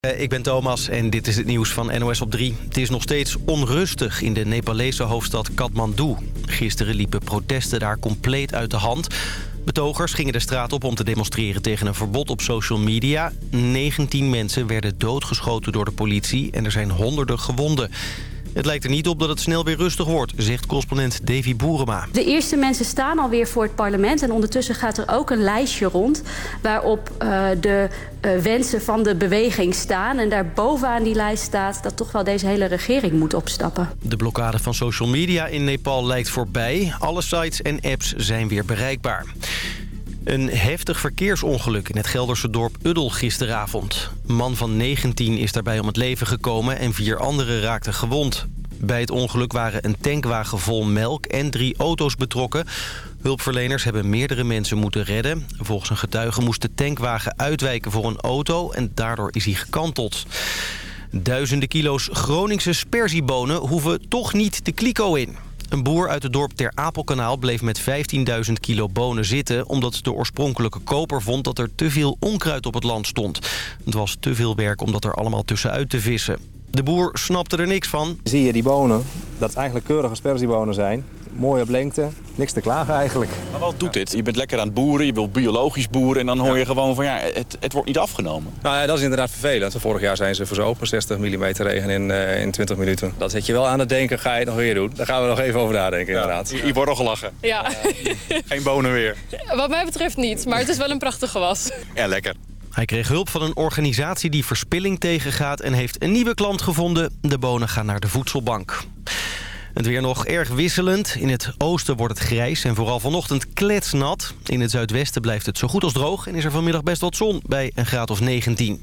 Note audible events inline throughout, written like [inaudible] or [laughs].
Eh, ik ben Thomas en dit is het nieuws van NOS op 3. Het is nog steeds onrustig in de Nepalese hoofdstad Kathmandu. Gisteren liepen protesten daar compleet uit de hand. Betogers gingen de straat op om te demonstreren tegen een verbod op social media. 19 mensen werden doodgeschoten door de politie en er zijn honderden gewonden. Het lijkt er niet op dat het snel weer rustig wordt, zegt correspondent Davy Boerema. De eerste mensen staan alweer voor het parlement... en ondertussen gaat er ook een lijstje rond... waarop uh, de uh, wensen van de beweging staan. En daar bovenaan die lijst staat dat toch wel deze hele regering moet opstappen. De blokkade van social media in Nepal lijkt voorbij. Alle sites en apps zijn weer bereikbaar. Een heftig verkeersongeluk in het Gelderse dorp Uddel gisteravond. Een man van 19 is daarbij om het leven gekomen en vier anderen raakten gewond. Bij het ongeluk waren een tankwagen vol melk en drie auto's betrokken. Hulpverleners hebben meerdere mensen moeten redden. Volgens een getuige moest de tankwagen uitwijken voor een auto en daardoor is hij gekanteld. Duizenden kilo's Groningse sperziebonen hoeven toch niet de kliko in. Een boer uit het dorp Ter Apelkanaal bleef met 15.000 kilo bonen zitten... omdat de oorspronkelijke koper vond dat er te veel onkruid op het land stond. Het was te veel werk om dat er allemaal tussenuit te vissen. De boer snapte er niks van. Zie je die bonen, dat het eigenlijk keurige sperziebonen zijn. Mooi op lengte, niks te klagen eigenlijk. Maar wat doet dit? Je bent lekker aan het boeren, je wilt biologisch boeren... en dan hoor je gewoon van ja, het, het wordt niet afgenomen. Nou ja, dat is inderdaad vervelend. Vorig jaar zijn ze verzopen, 60 mm regen in, uh, in 20 minuten. Dat zet je wel aan het denken, ga je het nog weer doen? Daar gaan we nog even over nadenken ja. inderdaad. Je, je wordt al gelachen. Ja. [laughs] Geen bonen weer. Wat mij betreft niet, maar het is wel een prachtig gewas. Ja, lekker. Hij kreeg hulp van een organisatie die verspilling tegengaat... en heeft een nieuwe klant gevonden. De bonen gaan naar de voedselbank. Het weer nog erg wisselend. In het oosten wordt het grijs en vooral vanochtend kletsnat. In het zuidwesten blijft het zo goed als droog... en is er vanmiddag best wat zon bij een graad of 19.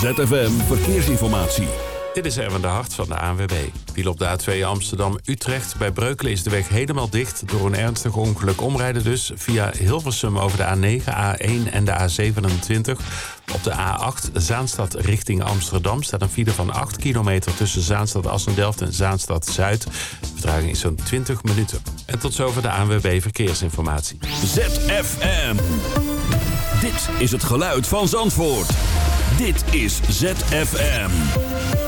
ZFM Verkeersinformatie. Dit is Erwin de Hart van de ANWB. Viel op de A2 Amsterdam-Utrecht. Bij Breukelen is de weg helemaal dicht. Door een ernstig ongeluk omrijden dus via Hilversum over de A9, A1 en de A27. Op de A8 Zaanstad richting Amsterdam staat een file van 8 kilometer... tussen Zaanstad-Assendelft en Zaanstad-Zuid. Vertraging is zo'n 20 minuten. En tot zover de ANWB Verkeersinformatie. ZFM. Dit is het geluid van Zandvoort. Dit is ZFM.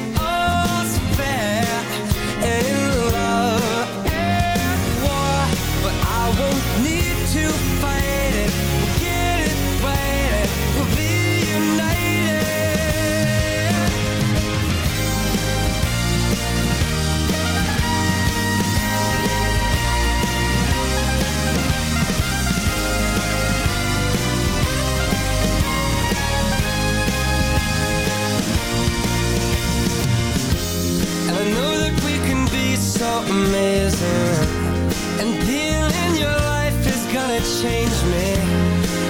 amazing. And your life is gonna change me.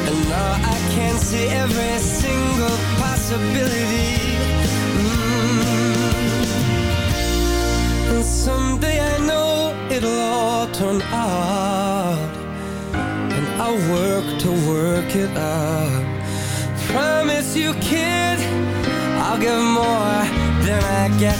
And now I can see every single possibility. Mm. And someday I know it'll all turn out. And I'll work to work it out. Promise you, kid, I'll give more than I get,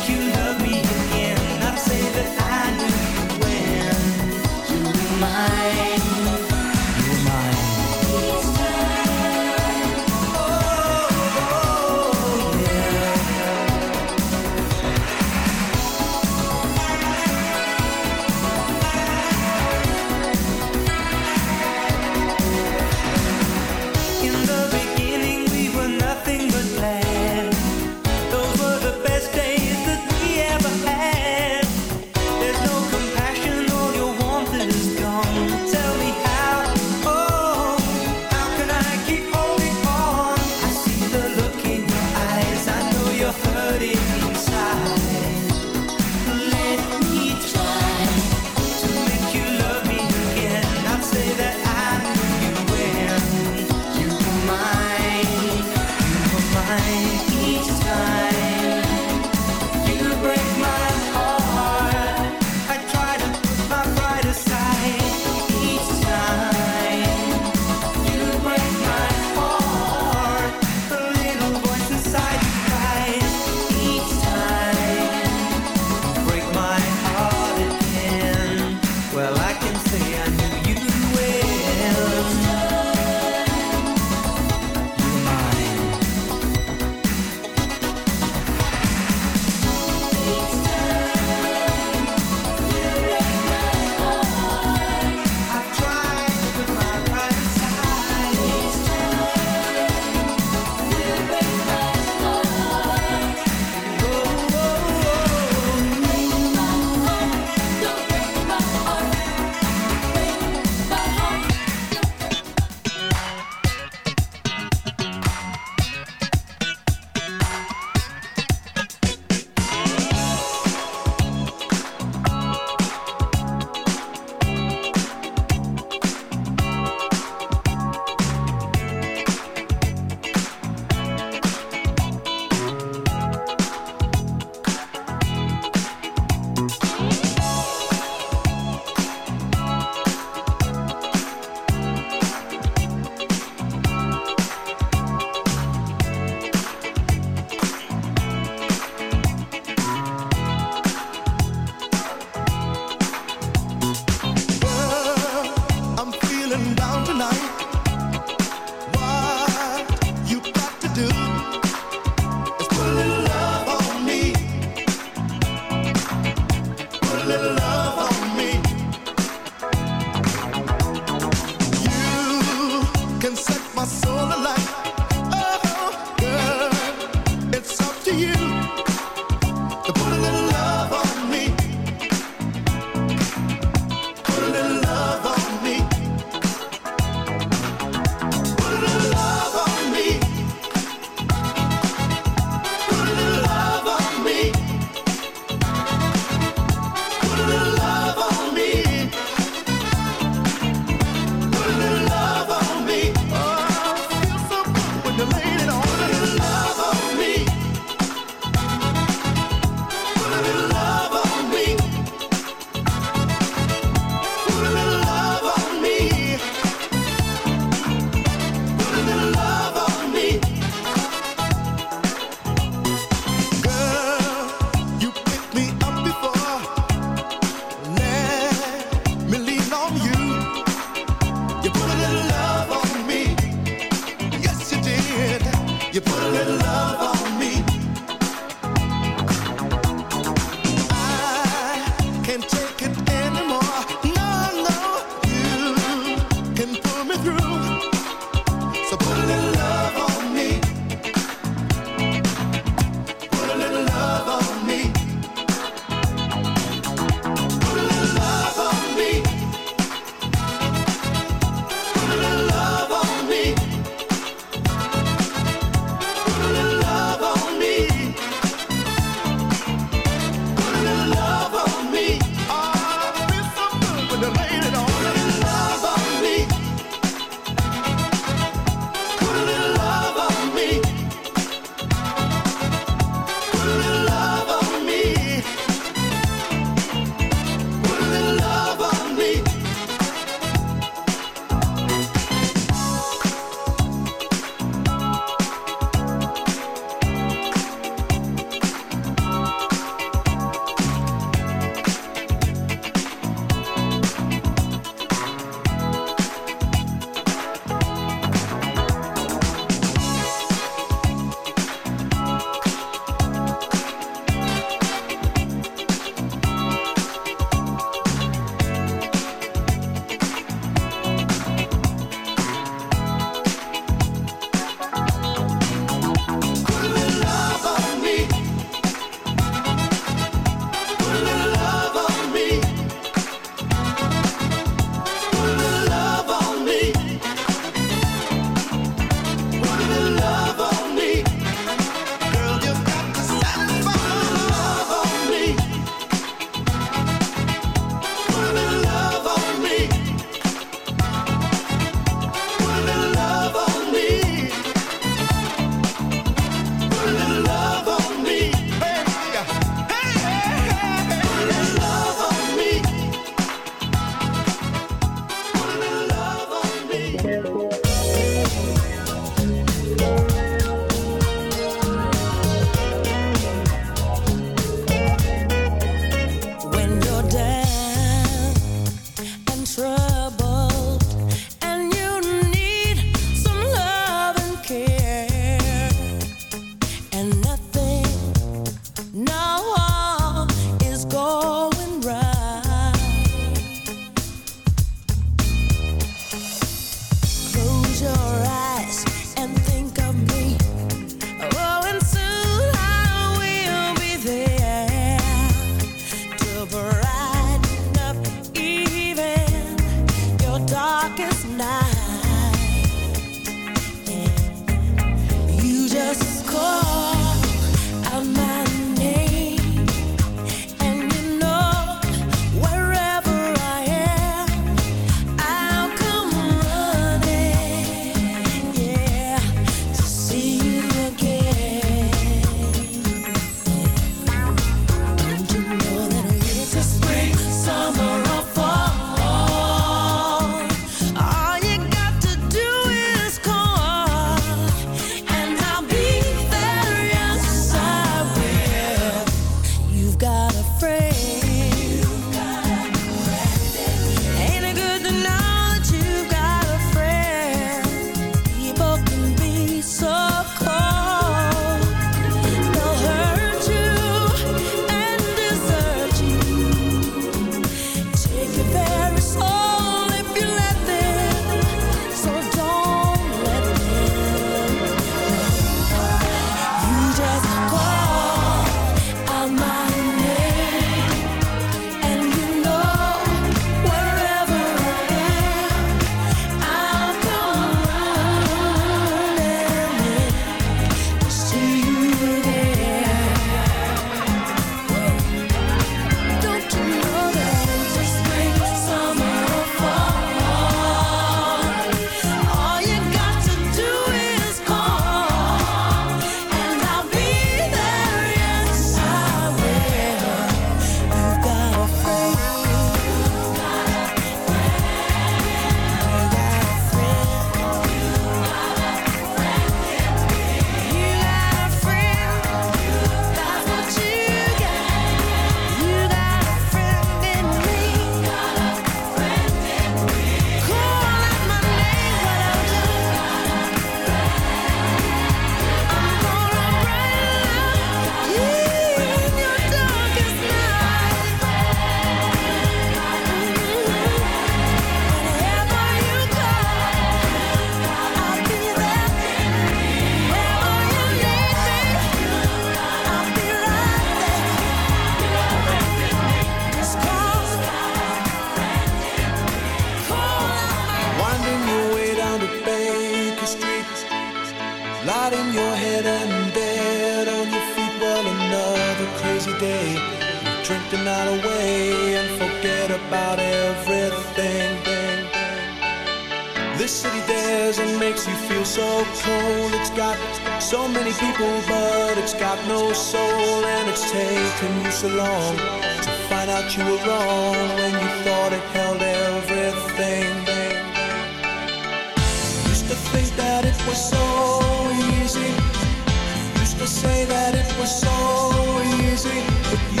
you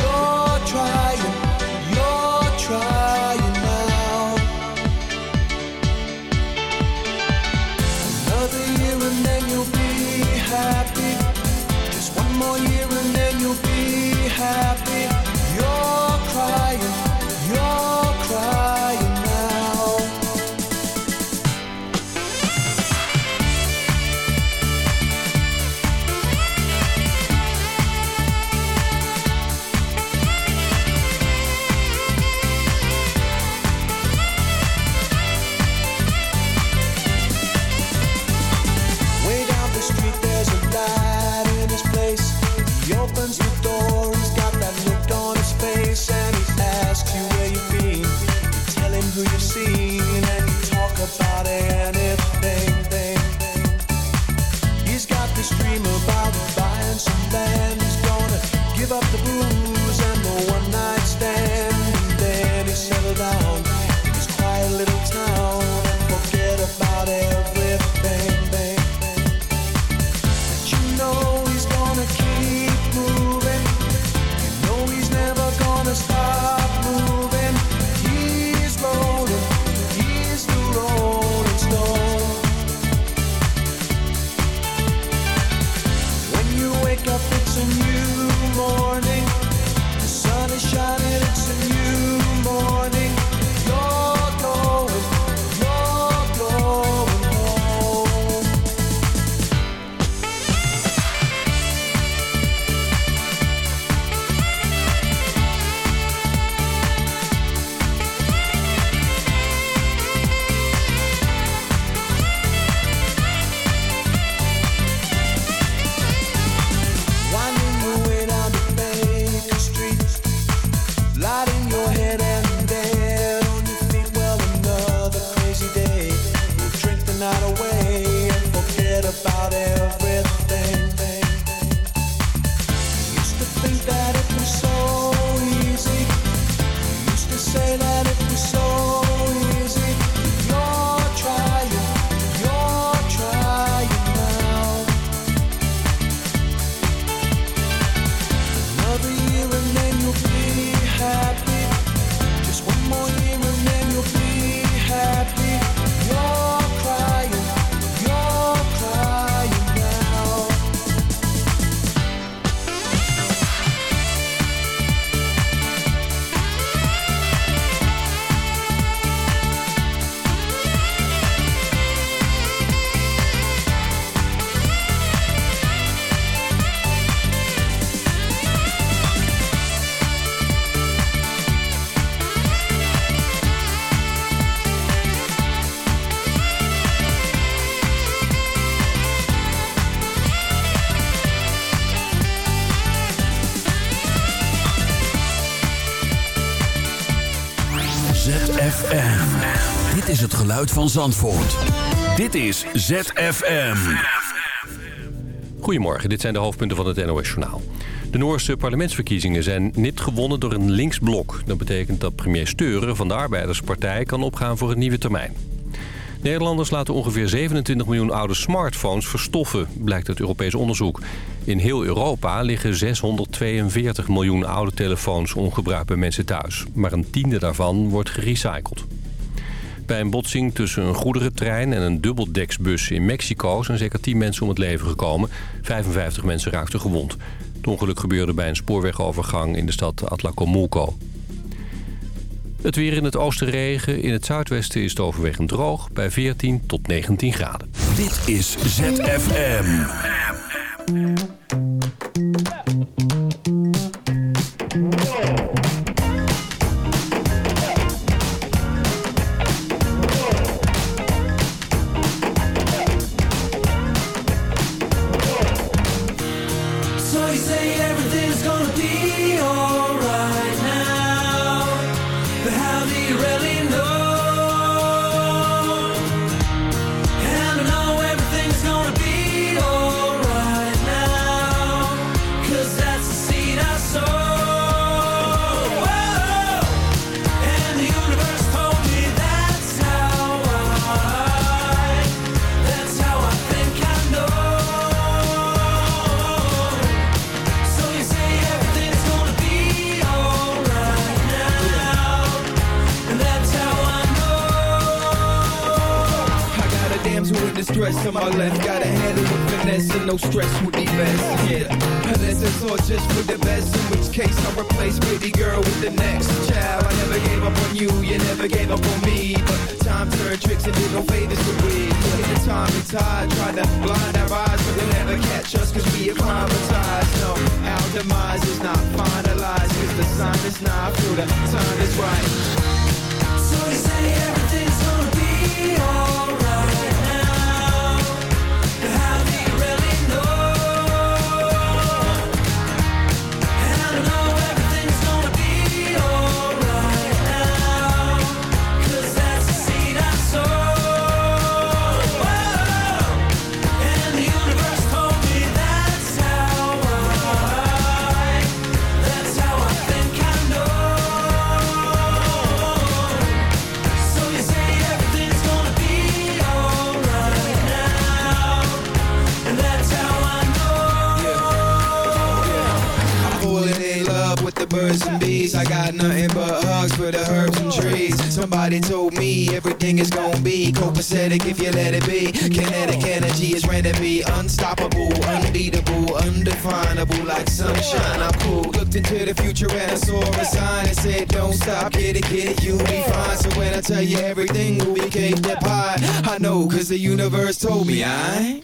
van Zandvoort. Dit is ZFM. Goedemorgen, dit zijn de hoofdpunten van het NOS-journaal. De Noorse parlementsverkiezingen zijn niet gewonnen door een linksblok. Dat betekent dat premier Steuren van de Arbeiderspartij kan opgaan voor een nieuwe termijn. Nederlanders laten ongeveer 27 miljoen oude smartphones verstoffen, blijkt uit Europees onderzoek. In heel Europa liggen 642 miljoen oude telefoons ongebruikt bij mensen thuis. Maar een tiende daarvan wordt gerecycled. Bij een botsing tussen een goederentrein en een dubbeldeksbus in Mexico... zijn zeker 10 mensen om het leven gekomen. 55 mensen raakten gewond. Het ongeluk gebeurde bij een spoorwegovergang in de stad Atlacomulco. Het weer in het oosten regen. In het zuidwesten is het overwegend droog bij 14 tot 19 graden. Dit is ZFM. like sunshine. I cool, looked into the future and I saw a sign and said, Don't stop, get it, get it, you'll be fine. So when I tell you everything, we became that pie. I know, cause the universe told me I.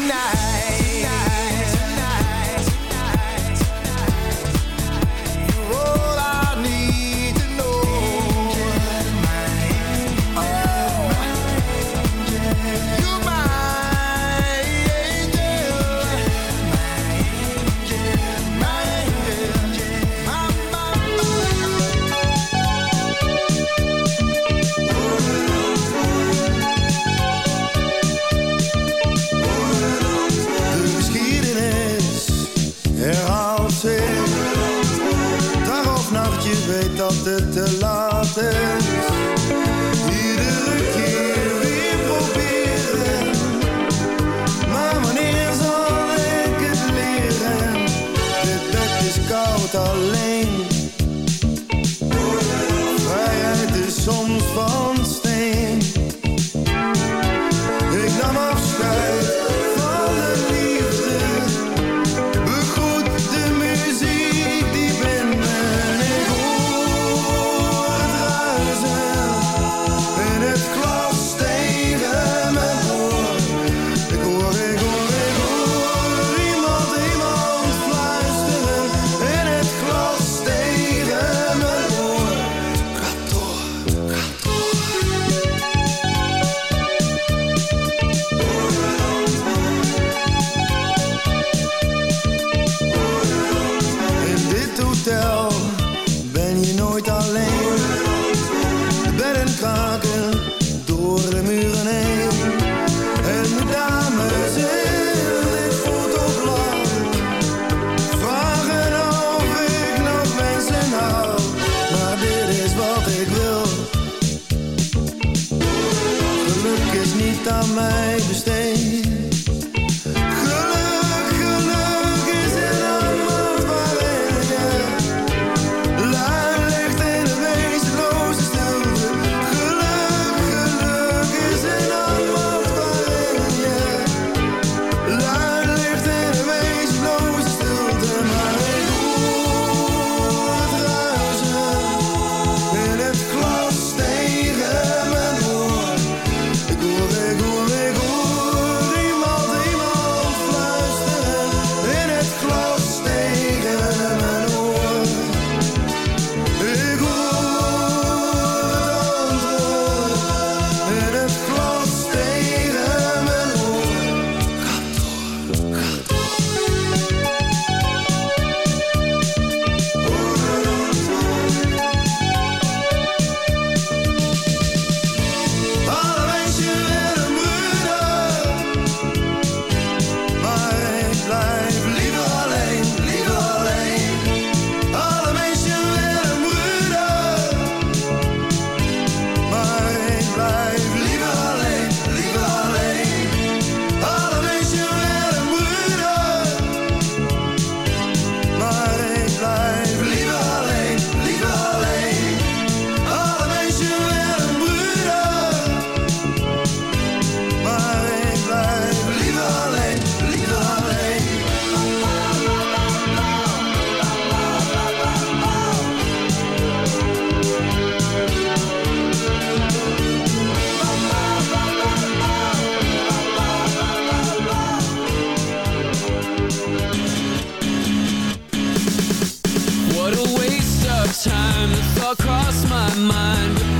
Tonight. time the thought crossed my mind.